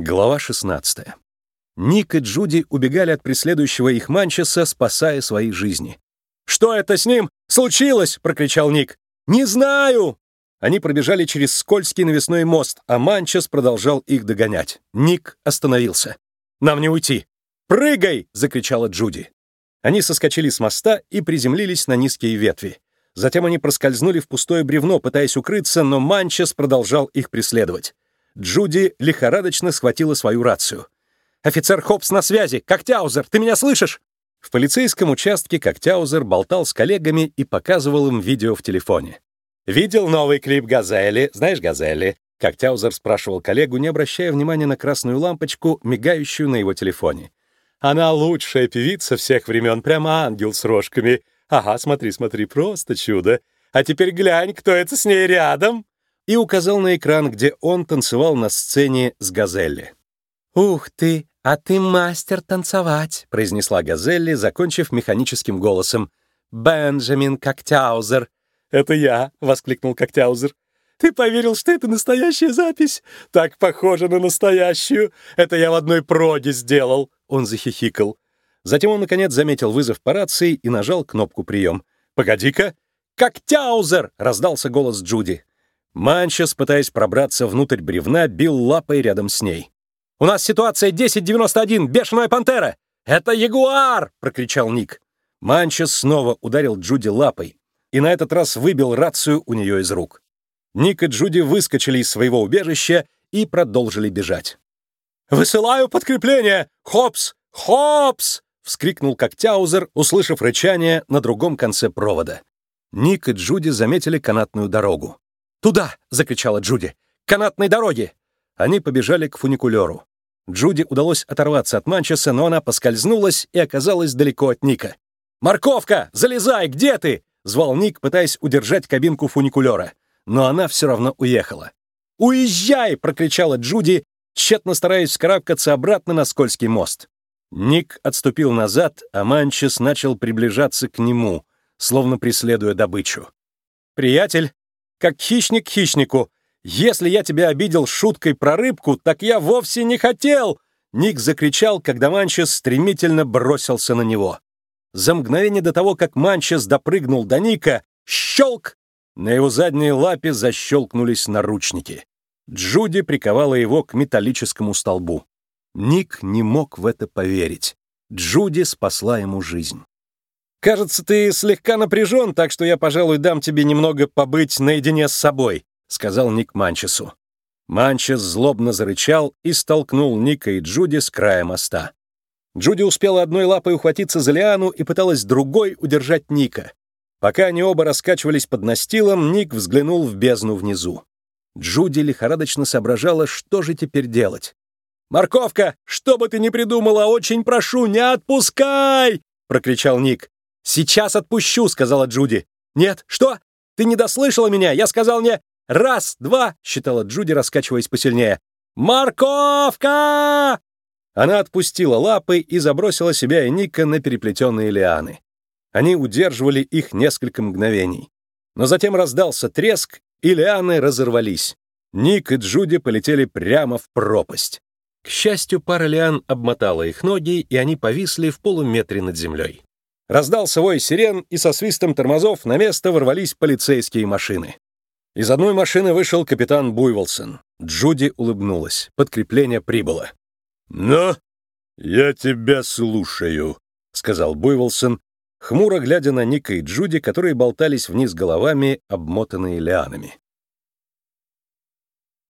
Глава 16. Ник и Джуди убегали от преследующего их Манчеса, спасая свои жизни. «Что это с ним случилось?» — прокричал Ник. «Не знаю!» Они пробежали через скользкий навесной мост, а Манчес продолжал их догонять. Ник остановился. «Нам не уйти!» «Прыгай!» — закричала Джуди. Они соскочили с моста и приземлились на низкие ветви. Затем они проскользнули в пустое бревно, пытаясь укрыться, но Манчес продолжал их преследовать. Джуди лихорадочно схватила свою рацию. «Офицер Хопс на связи! Коктяузер, ты меня слышишь?» В полицейском участке Коктяузер болтал с коллегами и показывал им видео в телефоне. «Видел новый клип «Газели»? Знаешь «Газели»?» Коктяузер спрашивал коллегу, не обращая внимания на красную лампочку, мигающую на его телефоне. «Она лучшая певица всех времен, прямо ангел с рожками. Ага, смотри, смотри, просто чудо. А теперь глянь, кто это с ней рядом!» И указал на экран, где он танцевал на сцене с Газелли. «Ух ты, а ты мастер танцевать», — произнесла Газелли, закончив механическим голосом. «Бенджамин Коктяузер». «Это я», — воскликнул Коктяузер. «Ты поверил, что это настоящая запись? Так похоже на настоящую. Это я в одной проде сделал», — он захихикал. Затем он, наконец, заметил вызов по рации и нажал кнопку «Прием». «Погоди-ка!» «Коктяузер!» — раздался голос Джуди. Манчес, пытаясь пробраться внутрь бревна, бил лапой рядом с ней. «У нас ситуация 1091, бешеная пантера!» «Это ягуар!» — прокричал Ник. Манчес снова ударил Джуди лапой и на этот раз выбил рацию у нее из рук. Ник и Джуди выскочили из своего убежища и продолжили бежать. «Высылаю подкрепление! Хопс! Хопс!» — вскрикнул Коктяузер, услышав рычание на другом конце провода. Ник и Джуди заметили канатную дорогу. «Туда!» — закричала Джуди. «Канатной дороги!» Они побежали к фуникулеру. Джуди удалось оторваться от Манчеса, но она поскользнулась и оказалась далеко от Ника. «Морковка! Залезай! Где ты?» — звал Ник, пытаясь удержать кабинку фуникулера. Но она все равно уехала. «Уезжай!» — прокричала Джуди, тщетно стараясь вскарабкаться обратно на скользкий мост. Ник отступил назад, а Манчес начал приближаться к нему, словно преследуя добычу. «Приятель, как хищник хищнику. Если я тебя обидел шуткой про рыбку, так я вовсе не хотел!» Ник закричал, когда Манчес стремительно бросился на него. За мгновение до того, как Манчес допрыгнул до Ника, щелк! На его задней лапе защелкнулись наручники. Джуди приковала его к металлическому столбу. Ник не мог в это поверить. Джуди спасла ему жизнь. «Кажется, ты слегка напряжен, так что я, пожалуй, дам тебе немного побыть наедине с собой», — сказал Ник Манчесу. Манчес злобно зарычал и столкнул Ника и Джуди с края моста. Джуди успела одной лапой ухватиться за лиану и пыталась другой удержать Ника. Пока они оба раскачивались под настилом, Ник взглянул в бездну внизу. Джуди лихорадочно соображала, что же теперь делать. «Морковка, что бы ты ни придумала, очень прошу, не отпускай!» — прокричал Ник. «Сейчас отпущу», — сказала Джуди. «Нет, что? Ты не дослышала меня? Я сказал не раз, два», — считала Джуди, раскачиваясь посильнее. «Морковка!» Она отпустила лапы и забросила себя и Ника на переплетенные лианы. Они удерживали их несколько мгновений. Но затем раздался треск, и лианы разорвались. Ник и Джуди полетели прямо в пропасть. К счастью, пара лиан обмотала их ноги, и они повисли в полуметре над землей. Раздался вой сирен, и со свистом тормозов на место ворвались полицейские машины. Из одной машины вышел капитан Буйволсон. Джуди улыбнулась. Подкрепление прибыло. «Ну, я тебя слушаю», — сказал Буйволсон, хмуро глядя на Ника и Джуди, которые болтались вниз головами, обмотанные лианами.